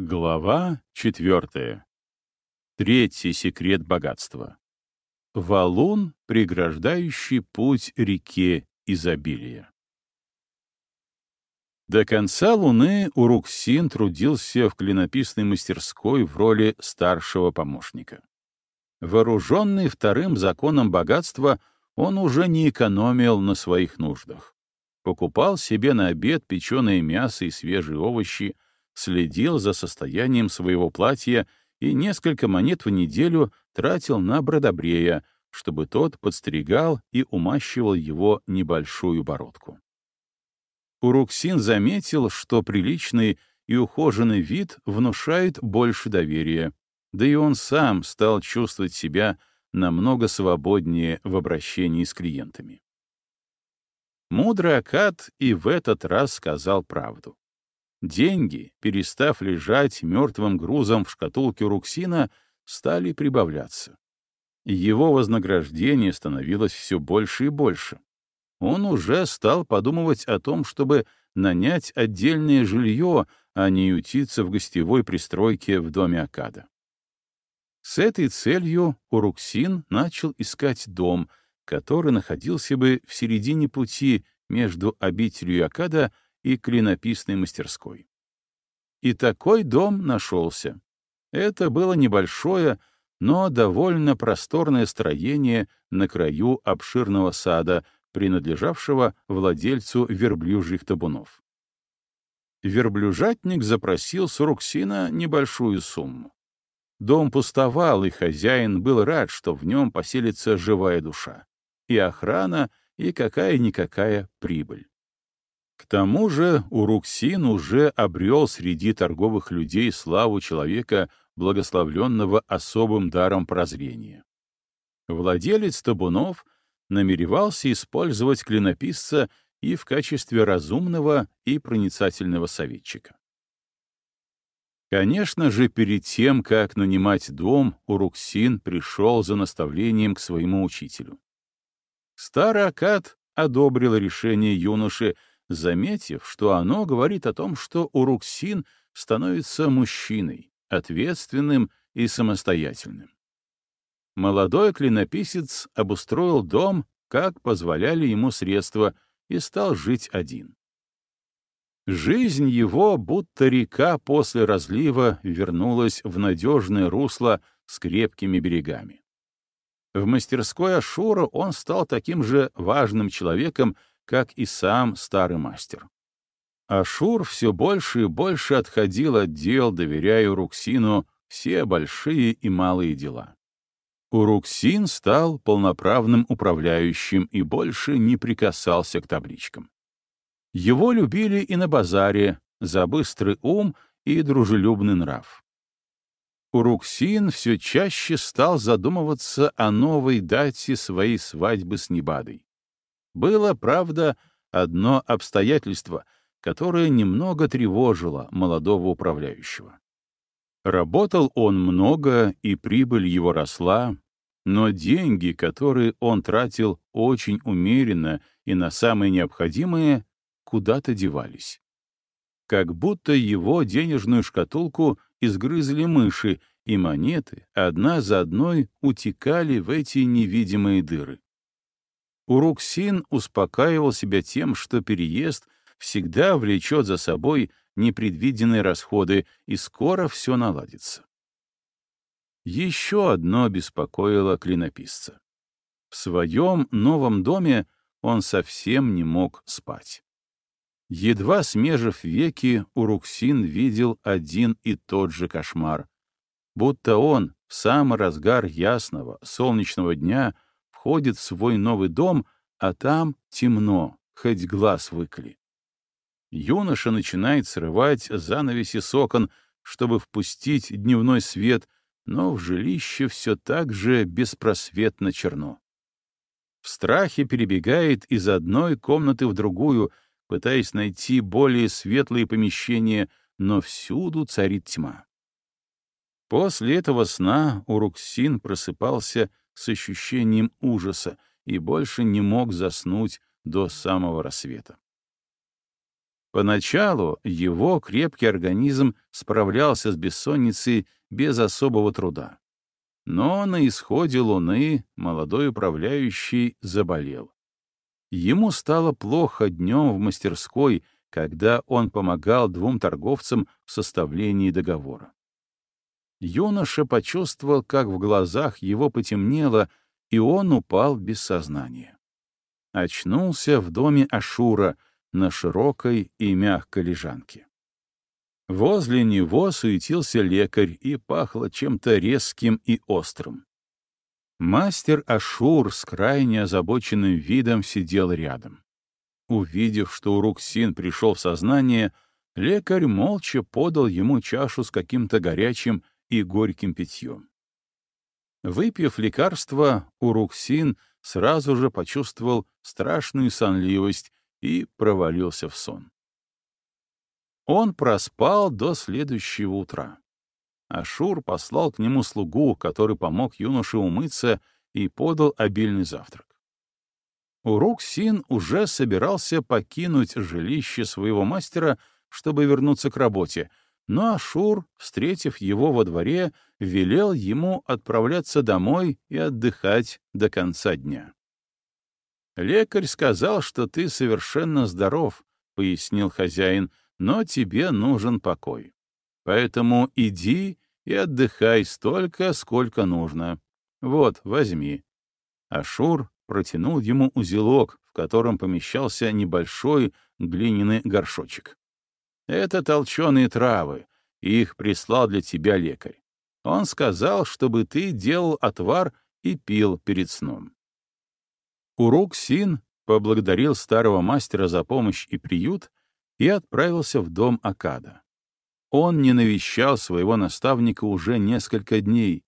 Глава четвертая. Третий секрет богатства. Валун, преграждающий путь реке изобилия. До конца Луны Уруксин трудился в клинописной мастерской в роли старшего помощника. Вооруженный вторым законом богатства, он уже не экономил на своих нуждах. Покупал себе на обед печеное мясо и свежие овощи, следил за состоянием своего платья и несколько монет в неделю тратил на бродобрея, чтобы тот подстригал и умащивал его небольшую бородку. Уруксин заметил, что приличный и ухоженный вид внушает больше доверия, да и он сам стал чувствовать себя намного свободнее в обращении с клиентами. Мудрый Акад и в этот раз сказал правду. Деньги, перестав лежать мертвым грузом в шкатулке Руксина, стали прибавляться. Его вознаграждение становилось все больше и больше. Он уже стал подумывать о том, чтобы нанять отдельное жилье, а не ютиться в гостевой пристройке в доме Акада. С этой целью Уруксин начал искать дом, который находился бы в середине пути между обителью Акада и клинописной мастерской. И такой дом нашелся. Это было небольшое, но довольно просторное строение на краю обширного сада, принадлежавшего владельцу верблюжьих табунов. Верблюжатник запросил с Руксина небольшую сумму. Дом пустовал, и хозяин был рад, что в нем поселится живая душа. И охрана, и какая-никакая прибыль. К тому же Уруксин уже обрел среди торговых людей славу человека, благословленного особым даром прозрения. Владелец табунов намеревался использовать клинописца и в качестве разумного и проницательного советчика. Конечно же, перед тем, как нанимать дом, Уруксин пришел за наставлением к своему учителю. Старый Акад одобрил решение юноши заметив, что оно говорит о том, что Уруксин становится мужчиной, ответственным и самостоятельным. Молодой клинописец обустроил дом, как позволяли ему средства, и стал жить один. Жизнь его, будто река после разлива, вернулась в надежное русло с крепкими берегами. В мастерской Ашура он стал таким же важным человеком, как и сам старый мастер. Ашур все больше и больше отходил от дел, доверяя Руксину все большие и малые дела. Уруксин стал полноправным управляющим и больше не прикасался к табличкам. Его любили и на базаре за быстрый ум и дружелюбный нрав. Уруксин все чаще стал задумываться о новой дате своей свадьбы с Небадой. Было, правда, одно обстоятельство, которое немного тревожило молодого управляющего. Работал он много, и прибыль его росла, но деньги, которые он тратил очень умеренно и на самые необходимые, куда-то девались. Как будто его денежную шкатулку изгрызли мыши, и монеты одна за одной утекали в эти невидимые дыры. Уруксин успокаивал себя тем, что переезд всегда влечет за собой непредвиденные расходы, и скоро все наладится. Еще одно беспокоило клинописца. В своем новом доме он совсем не мог спать. Едва смежив веки, Уруксин видел один и тот же кошмар. Будто он в самый разгар ясного, солнечного дня — входит в свой новый дом, а там темно, хоть глаз выколи. Юноша начинает срывать занавеси с окон, чтобы впустить дневной свет, но в жилище все так же беспросветно черно. В страхе перебегает из одной комнаты в другую, пытаясь найти более светлые помещения, но всюду царит тьма. После этого сна Уруксин просыпался с ощущением ужаса и больше не мог заснуть до самого рассвета. Поначалу его крепкий организм справлялся с бессонницей без особого труда. Но на исходе луны молодой управляющий заболел. Ему стало плохо днем в мастерской, когда он помогал двум торговцам в составлении договора. Юноша почувствовал, как в глазах его потемнело, и он упал без сознания. Очнулся в доме Ашура на широкой и мягкой лежанке. Возле него суетился лекарь и пахло чем-то резким и острым. Мастер Ашур с крайне озабоченным видом сидел рядом. Увидев, что Уруксин пришел в сознание, лекарь молча подал ему чашу с каким-то горячим и горьким питьем. Выпив лекарство, Уруксин сразу же почувствовал страшную сонливость и провалился в сон. Он проспал до следующего утра. Ашур послал к нему слугу, который помог юноше умыться и подал обильный завтрак. Уруксин уже собирался покинуть жилище своего мастера, чтобы вернуться к работе, но Ашур, встретив его во дворе, велел ему отправляться домой и отдыхать до конца дня. «Лекарь сказал, что ты совершенно здоров», — пояснил хозяин, — «но тебе нужен покой. Поэтому иди и отдыхай столько, сколько нужно. Вот, возьми». Ашур протянул ему узелок, в котором помещался небольшой глиняный горшочек. Это толченые травы. Их прислал для тебя лекарь. Он сказал, чтобы ты делал отвар и пил перед сном. Урук Син поблагодарил старого мастера за помощь и приют и отправился в дом Акада. Он не навещал своего наставника уже несколько дней.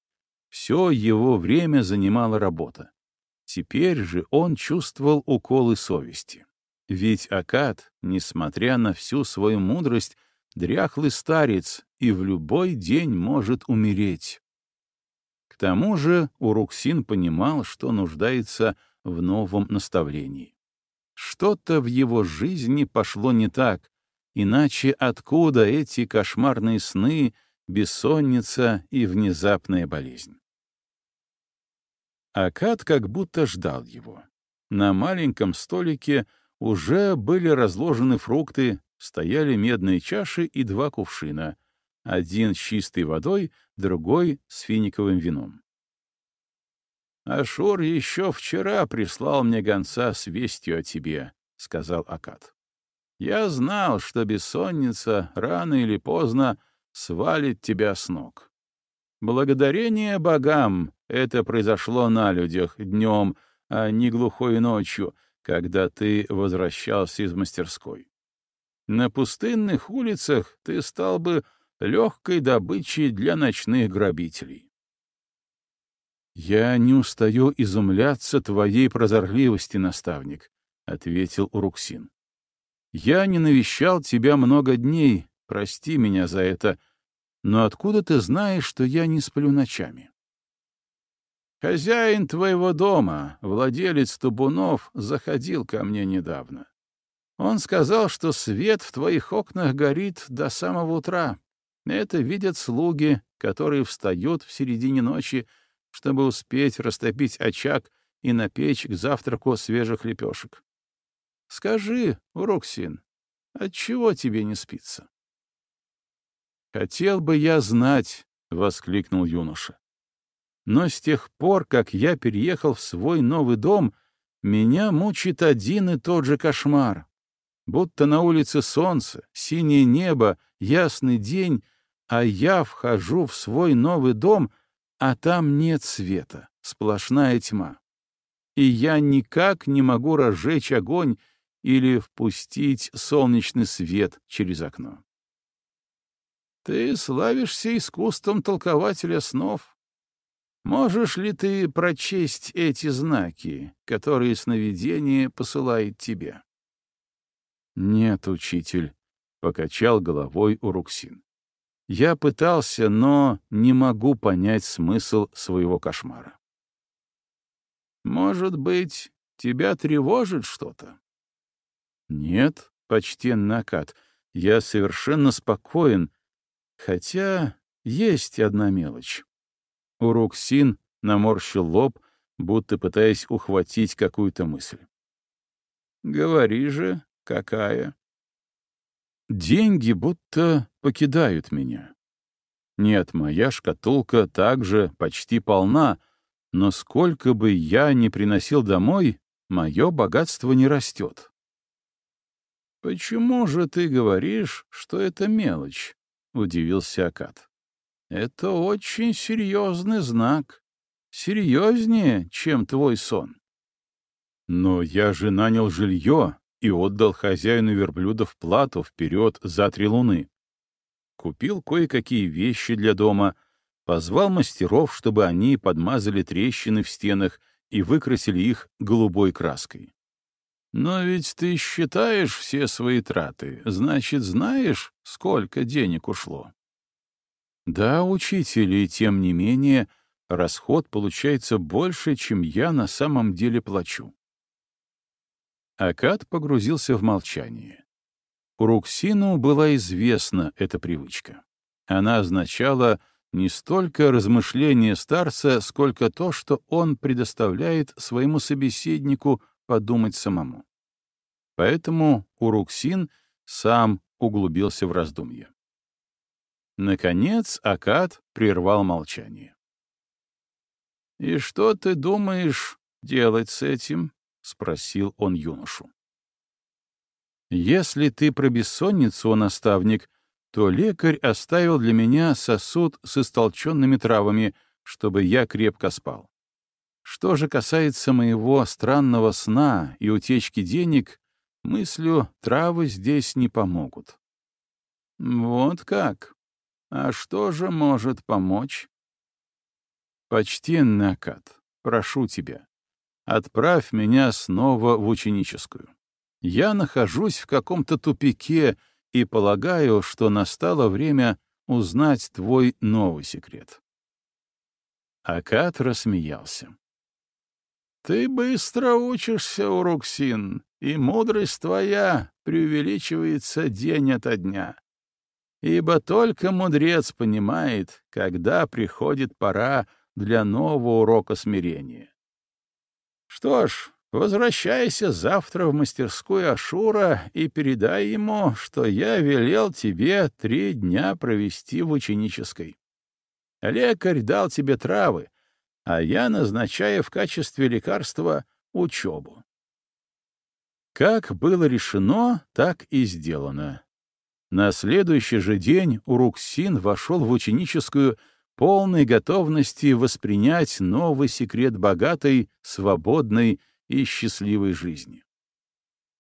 Все его время занимала работа. Теперь же он чувствовал уколы совести. Ведь Акад, несмотря на всю свою мудрость, дряхлый старец и в любой день может умереть. К тому же Уруксин понимал, что нуждается в новом наставлении. Что-то в его жизни пошло не так, иначе откуда эти кошмарные сны, бессонница и внезапная болезнь? Акад как будто ждал его. На маленьком столике — уже были разложены фрукты, стояли медные чаши и два кувшина, один с чистой водой, другой с финиковым вином. «Ашур еще вчера прислал мне гонца с вестью о тебе», — сказал Акад. «Я знал, что бессонница рано или поздно свалит тебя с ног. Благодарение богам это произошло на людях днем, а не глухой ночью, когда ты возвращался из мастерской. На пустынных улицах ты стал бы легкой добычей для ночных грабителей. «Я не устаю изумляться твоей прозорливости, наставник», — ответил Уруксин. «Я не навещал тебя много дней, прости меня за это, но откуда ты знаешь, что я не сплю ночами?» Хозяин твоего дома, владелец табунов, заходил ко мне недавно. Он сказал, что свет в твоих окнах горит до самого утра. Это видят слуги, которые встают в середине ночи, чтобы успеть растопить очаг и напечь к завтраку свежих лепешек. Скажи, Уроксин, отчего тебе не спится? «Хотел бы я знать», — воскликнул юноша. Но с тех пор, как я переехал в свой новый дом, меня мучит один и тот же кошмар. Будто на улице солнце, синее небо, ясный день, а я вхожу в свой новый дом, а там нет света, сплошная тьма. И я никак не могу разжечь огонь или впустить солнечный свет через окно. Ты славишься искусством толкователя снов, Можешь ли ты прочесть эти знаки, которые сновидение посылает тебе? Нет, учитель, — покачал головой Уруксин. Я пытался, но не могу понять смысл своего кошмара. Может быть, тебя тревожит что-то? Нет, почтенный Акад, я совершенно спокоен, хотя есть одна мелочь. Уруксин наморщил лоб, будто пытаясь ухватить какую-то мысль. «Говори же, какая?» «Деньги будто покидают меня. Нет, моя шкатулка также почти полна, но сколько бы я ни приносил домой, мое богатство не растет». «Почему же ты говоришь, что это мелочь?» — удивился Акад. «Это очень серьезный знак серьезнее, чем твой сон. Но я же нанял жилье и отдал хозяину верблюдов плату вперед за три луны. Купил кое-какие вещи для дома, позвал мастеров, чтобы они подмазали трещины в стенах и выкрасили их голубой краской. Но ведь ты считаешь все свои траты, значит, знаешь, сколько денег ушло. Да, учитель, и тем не менее — расход получается больше, чем я на самом деле плачу. Акад погрузился в молчание. Руксину была известна эта привычка. Она означала не столько размышление старца, сколько то, что он предоставляет своему собеседнику подумать самому. Поэтому Уруксин сам углубился в раздумье. Наконец Акад прервал молчание. «И что ты думаешь делать с этим?» — спросил он юношу. «Если ты про бессонницу, наставник, то лекарь оставил для меня сосуд с истолченными травами, чтобы я крепко спал. Что же касается моего странного сна и утечки денег, мыслю, травы здесь не помогут». «Вот как? А что же может помочь?» «Почтенный Акад, прошу тебя, отправь меня снова в ученическую. Я нахожусь в каком-то тупике и полагаю, что настало время узнать твой новый секрет». Акад рассмеялся. «Ты быстро учишься, Уруксин, и мудрость твоя преувеличивается день ото дня. Ибо только мудрец понимает, когда приходит пора для нового урока смирения. Что ж, возвращайся завтра в мастерскую Ашура и передай ему, что я велел тебе три дня провести в ученической. Лекарь дал тебе травы, а я назначаю в качестве лекарства учебу. Как было решено, так и сделано. На следующий же день Уруксин вошел в ученическую полной готовности воспринять новый секрет богатой, свободной и счастливой жизни.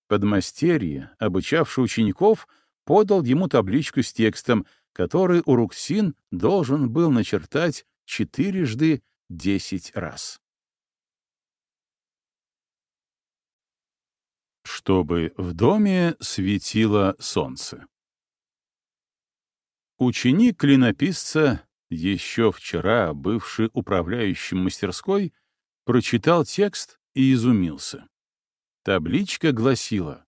Подмастерье, обучавший учеников, подал ему табличку с текстом, который Уруксин должен был начертать четырежды десять раз. Чтобы в доме светило солнце. Ученик клинописца еще вчера бывший управляющим мастерской, прочитал текст и изумился. Табличка гласила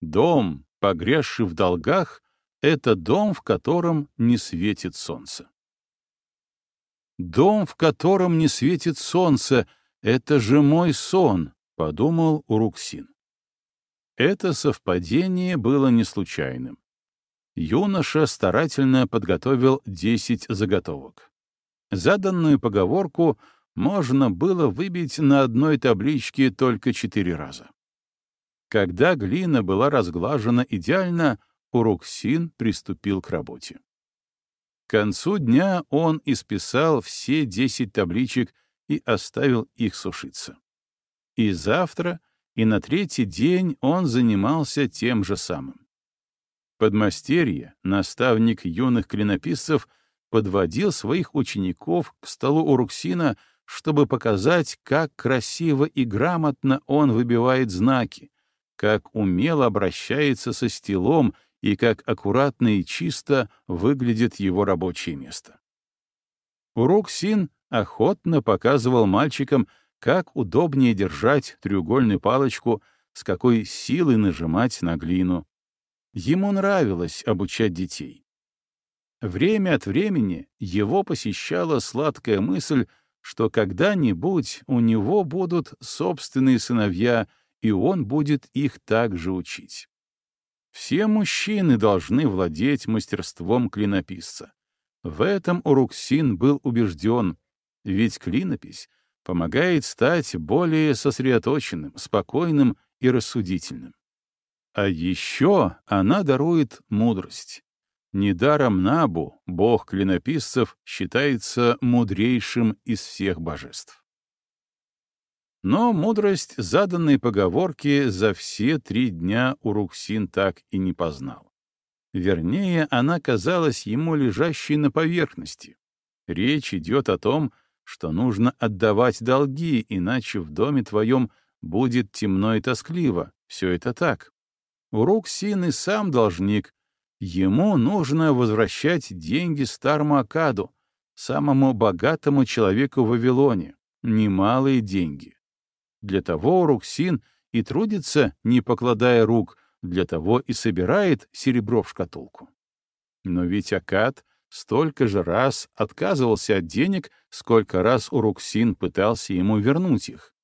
«Дом, погрязший в долгах, — это дом, в котором не светит солнце». «Дом, в котором не светит солнце, — это же мой сон», — подумал Уруксин. Это совпадение было не случайным юноша старательно подготовил 10 заготовок. Заданную поговорку можно было выбить на одной табличке только четыре раза. Когда глина была разглажена идеально, Уруксин приступил к работе. К концу дня он исписал все 10 табличек и оставил их сушиться. И завтра, и на третий день он занимался тем же самым. Подмастерье, наставник юных клинописцев, подводил своих учеников к столу Уруксина, чтобы показать, как красиво и грамотно он выбивает знаки, как умело обращается со стилом и как аккуратно и чисто выглядит его рабочее место. Уруксин охотно показывал мальчикам, как удобнее держать треугольную палочку, с какой силой нажимать на глину, Ему нравилось обучать детей. Время от времени его посещала сладкая мысль, что когда-нибудь у него будут собственные сыновья, и он будет их также учить. Все мужчины должны владеть мастерством клинописца. В этом Уруксин был убежден, ведь клинопись помогает стать более сосредоточенным, спокойным и рассудительным. А еще она дарует мудрость. Недаром Набу, бог клинописцев, считается мудрейшим из всех божеств. Но мудрость заданной поговорки за все три дня Уруксин так и не познал. Вернее, она казалась ему лежащей на поверхности. Речь идет о том, что нужно отдавать долги, иначе в доме твоем будет темно и тоскливо. Все это так. Уруксин и сам должник, Ему нужно возвращать деньги старому Акаду, самому богатому человеку в Вавилоне, немалые деньги. Для того Руксин и трудится, не покладая рук, для того и собирает серебро в шкатулку. Но ведь Акад столько же раз отказывался от денег, сколько раз Уруксин пытался ему вернуть их.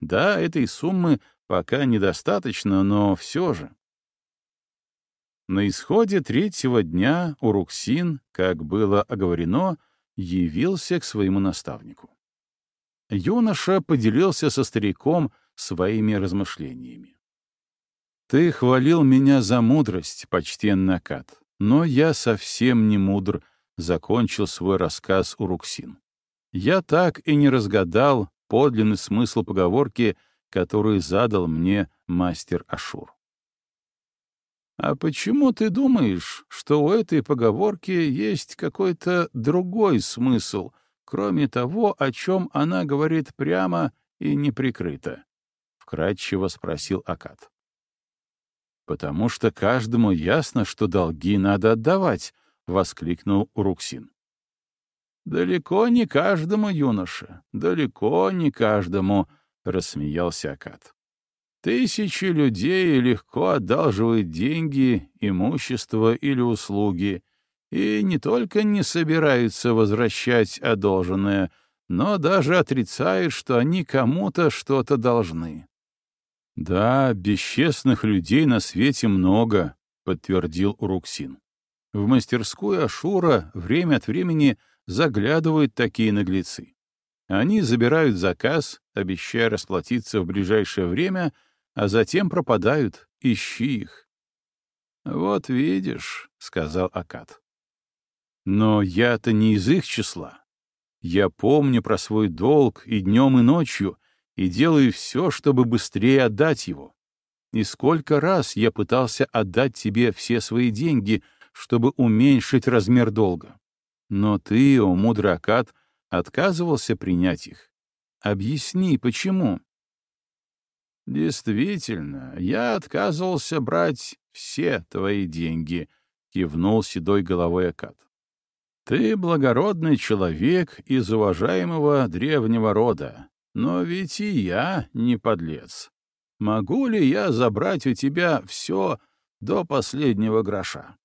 Да, этой суммы пока недостаточно, но все же. На исходе третьего дня Уруксин, как было оговорено, явился к своему наставнику. Юноша поделился со стариком своими размышлениями. «Ты хвалил меня за мудрость, почтенный Акад, но я совсем не мудр», — закончил свой рассказ Уруксин. «Я так и не разгадал подлинный смысл поговорки, которую задал мне мастер Ашур. А почему ты думаешь, что у этой поговорки есть какой-то другой смысл, кроме того, о чем она говорит прямо и неприкрыто? — вкратчиво спросил Акад. «Потому что каждому ясно, что долги надо отдавать», — воскликнул Уруксин. «Далеко не каждому, юноша, далеко не каждому», — рассмеялся Акад. Тысячи людей легко одалживают деньги, имущество или услуги, и не только не собираются возвращать одолженное, но даже отрицают, что они кому-то что-то должны. «Да, бесчестных людей на свете много», — подтвердил Уруксин. В мастерскую Ашура время от времени заглядывают такие наглецы. Они забирают заказ, обещая расплатиться в ближайшее время — а затем пропадают, ищи их. «Вот видишь», — сказал Акад. «Но я-то не из их числа. Я помню про свой долг и днем, и ночью, и делаю все, чтобы быстрее отдать его. И сколько раз я пытался отдать тебе все свои деньги, чтобы уменьшить размер долга. Но ты, о мудрый Акад, отказывался принять их. Объясни, почему?» «Действительно, я отказывался брать все твои деньги», — кивнул седой головой Акад. «Ты благородный человек из уважаемого древнего рода, но ведь и я не подлец. Могу ли я забрать у тебя все до последнего гроша?»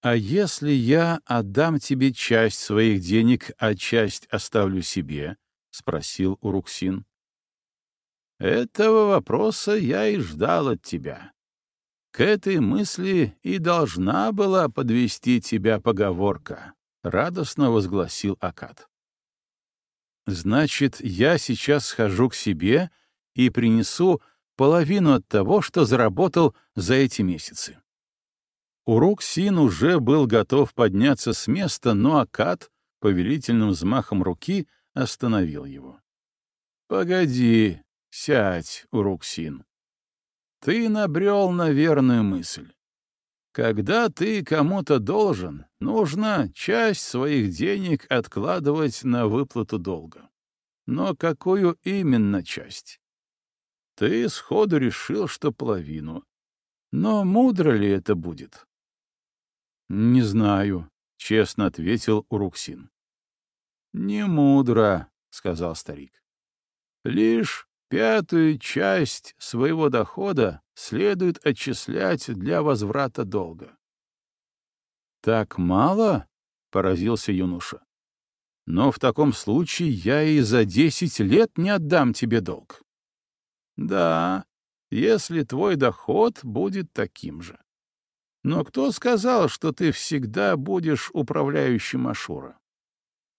«А если я отдам тебе часть своих денег, а часть оставлю себе?» — спросил Уруксин. Этого вопроса я и ждал от тебя. К этой мысли и должна была подвести тебя поговорка, — радостно возгласил Акад. Значит, я сейчас схожу к себе и принесу половину от того, что заработал за эти месяцы. Урок Син уже был готов подняться с места, но Акад повелительным взмахом руки остановил его. — Погоди, Сядь, Уруксин. Ты набрел на верную мысль. Когда ты кому-то должен, нужно часть своих денег откладывать на выплату долга. Но какую именно часть? Ты сходу решил, что половину. Но мудро ли это будет? — Не знаю, — честно ответил Уруксин. — Не мудро, — сказал старик. — Лишь пятую часть своего дохода следует отчислять для возврата долга. «Так мало?» — поразился юноша. «Но в таком случае я и за десять лет не отдам тебе долг». «Да, если твой доход будет таким же. Но кто сказал, что ты всегда будешь управляющим Ашура?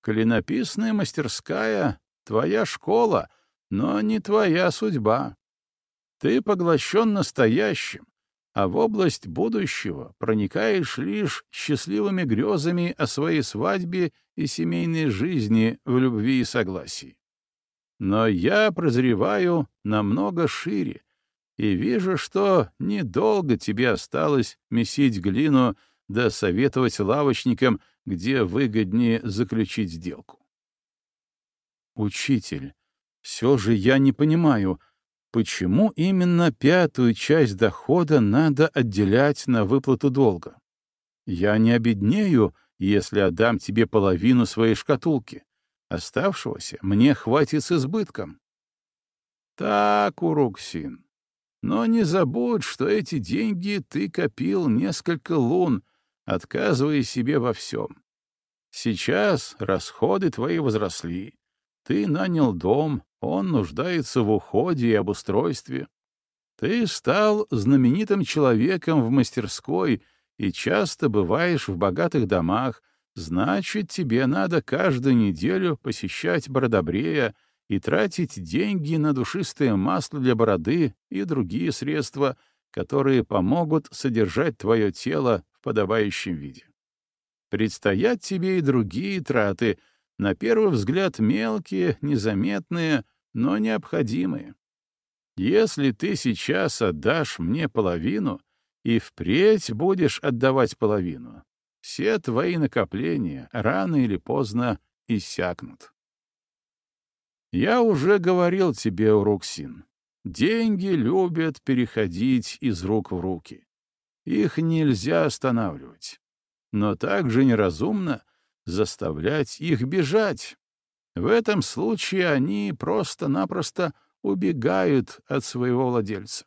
Клинописная мастерская — твоя школа, но не твоя судьба. Ты поглощен настоящим, а в область будущего проникаешь лишь счастливыми грезами о своей свадьбе и семейной жизни в любви и согласии. Но я прозреваю намного шире и вижу, что недолго тебе осталось месить глину да советовать лавочникам, где выгоднее заключить сделку. Учитель, все же я не понимаю, почему именно пятую часть дохода надо отделять на выплату долга? Я не обеднею, если отдам тебе половину своей шкатулки. Оставшегося мне хватит с избытком. Так, Уруксин. Но не забудь, что эти деньги ты копил несколько лун, отказывая себе во всем. Сейчас расходы твои возросли. Ты нанял дом, он нуждается в уходе и обустройстве. Ты стал знаменитым человеком в мастерской и часто бываешь в богатых домах, значит, тебе надо каждую неделю посещать Бродобрея и тратить деньги на душистое масло для бороды и другие средства, которые помогут содержать твое тело в подобающем виде. Предстоят тебе и другие траты — на первый взгляд мелкие, незаметные, но необходимые. Если ты сейчас отдашь мне половину и впредь будешь отдавать половину, все твои накопления рано или поздно иссякнут. Я уже говорил тебе, Уруксин, деньги любят переходить из рук в руки. Их нельзя останавливать. Но также неразумно — заставлять их бежать. В этом случае они просто-напросто убегают от своего владельца.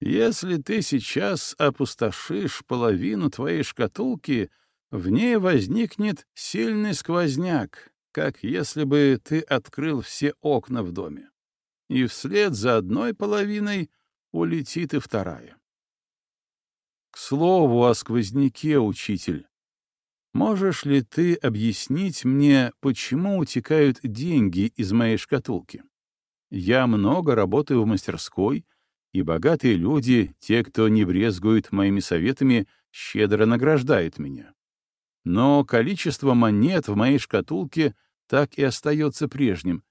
Если ты сейчас опустошишь половину твоей шкатулки, в ней возникнет сильный сквозняк, как если бы ты открыл все окна в доме. И вслед за одной половиной улетит и вторая. К слову о сквозняке, учитель, Можешь ли ты объяснить мне, почему утекают деньги из моей шкатулки? Я много работаю в мастерской, и богатые люди, те, кто не брезгует моими советами, щедро награждают меня. Но количество монет в моей шкатулке так и остается прежним,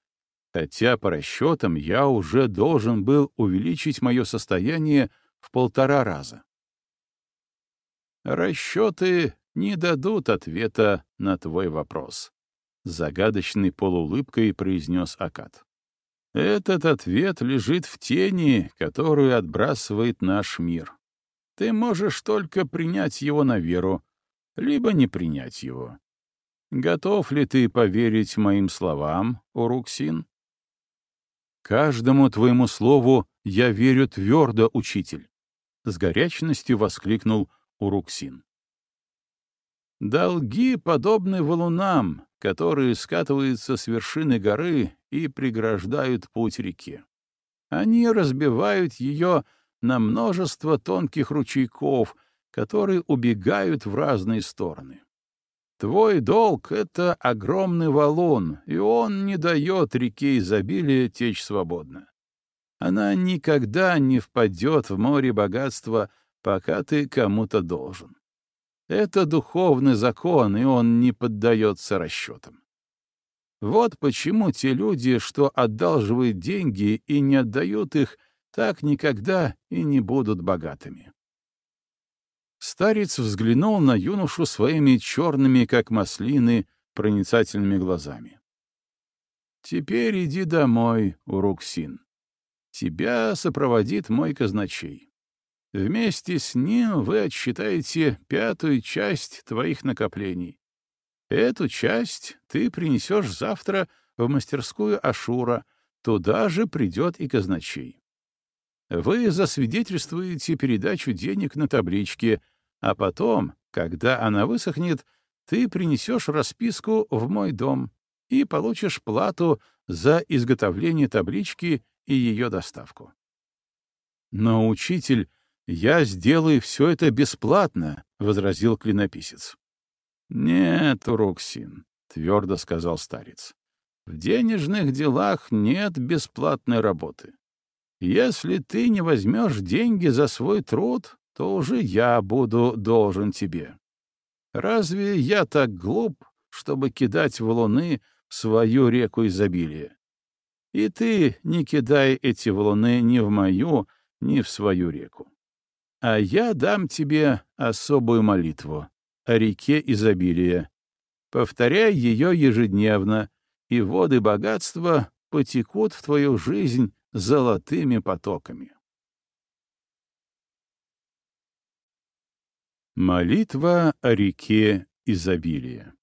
хотя по расчетам я уже должен был увеличить мое состояние в полтора раза. Расчеты не дадут ответа на твой вопрос», — загадочной полуулыбкой произнес Акад. «Этот ответ лежит в тени, которую отбрасывает наш мир. Ты можешь только принять его на веру, либо не принять его. Готов ли ты поверить моим словам, Уруксин?» «Каждому твоему слову я верю твердо, учитель», — с горячностью воскликнул Уруксин. Долги подобны валунам, которые скатываются с вершины горы и преграждают путь реке. Они разбивают ее на множество тонких ручейков, которые убегают в разные стороны. Твой долг — это огромный валун, и он не дает реке изобилия течь свободно. Она никогда не впадет в море богатства, пока ты кому-то должен. Это духовный закон, и он не поддается расчетам. Вот почему те люди, что одалживают деньги и не отдают их, так никогда и не будут богатыми. Старец взглянул на юношу своими черными, как маслины, проницательными глазами. «Теперь иди домой, Уруксин. Тебя сопроводит мой казначей. Вместе с ним вы отсчитаете пятую часть твоих накоплений. Эту часть ты принесешь завтра в мастерскую Ашура, туда же придет и казначей. Вы засвидетельствуете передачу денег на табличке, а потом, когда она высохнет, ты принесешь расписку в мой дом и получишь плату за изготовление таблички и ее доставку. Но, учитель, я сделаю все это бесплатно, — возразил клинописец. Нет, Уруксин, — твердо сказал старец. В денежных делах нет бесплатной работы. Если ты не возьмешь деньги за свой труд, то уже я буду должен тебе. Разве я так глуп, чтобы кидать в свою реку изобилия? И ты не кидай эти валуны ни в мою, ни в свою реку. А я дам тебе особую молитву о реке изобилия. Повторяй ее ежедневно, и воды богатства потекут в твою жизнь золотыми потоками. Молитва о реке изобилия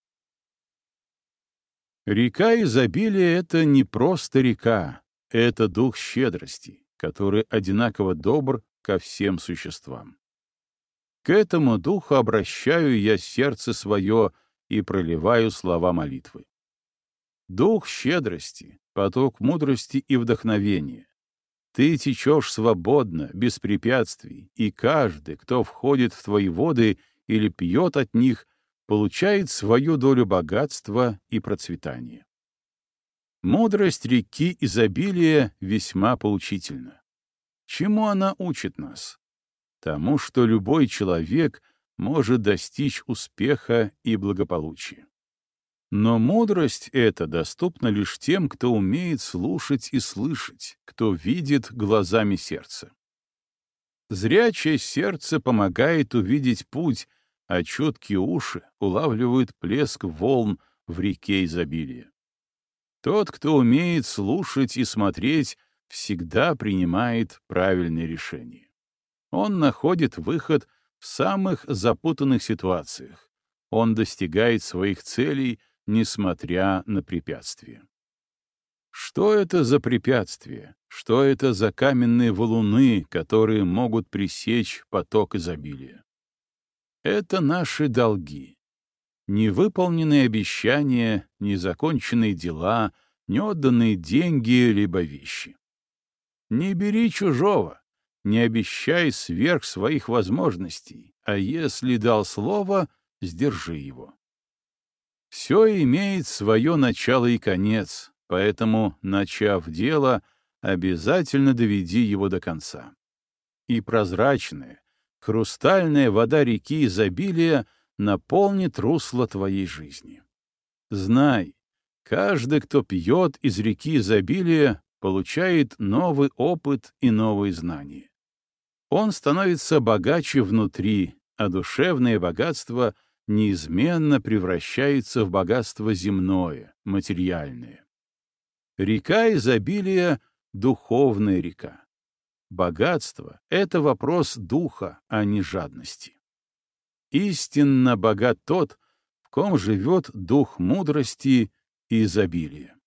Река изобилия — это не просто река, это дух щедрости, который одинаково добр ко всем существам. К этому духу обращаю я сердце свое и проливаю слова молитвы. Дух щедрости, поток мудрости и вдохновения. Ты течешь свободно, без препятствий, и каждый, кто входит в твои воды или пьет от них, получает свою долю богатства и процветания. Мудрость реки изобилия весьма поучительна. Чему она учит нас? Тому, что любой человек может достичь успеха и благополучия. Но мудрость эта доступна лишь тем, кто умеет слушать и слышать, кто видит глазами сердца. Зрячее сердце помогает увидеть путь, а чуткие уши улавливают плеск волн в реке изобилия. Тот, кто умеет слушать и смотреть, всегда принимает правильные решения. Он находит выход в самых запутанных ситуациях. Он достигает своих целей, несмотря на препятствия. Что это за препятствия? Что это за каменные валуны, которые могут пресечь поток изобилия? Это наши долги. Невыполненные обещания, незаконченные дела, неотданные деньги либо вещи. Не бери чужого, не обещай сверх своих возможностей, а если дал слово, сдержи его. Все имеет свое начало и конец, поэтому, начав дело, обязательно доведи его до конца. И прозрачное, хрустальная вода реки изобилия наполнит русло твоей жизни. Знай, каждый, кто пьет из реки изобилия, получает новый опыт и новые знания. Он становится богаче внутри, а душевное богатство неизменно превращается в богатство земное, материальное. Река изобилия — духовная река. Богатство — это вопрос духа, а не жадности. Истинно богат тот, в ком живет дух мудрости и изобилия.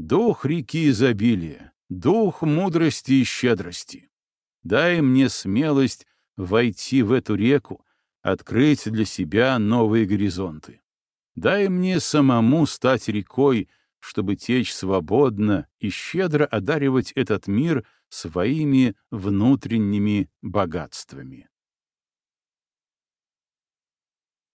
Дух реки изобилия, дух мудрости и щедрости. Дай мне смелость войти в эту реку, открыть для себя новые горизонты. Дай мне самому стать рекой, чтобы течь свободно и щедро одаривать этот мир — своими внутренними богатствами.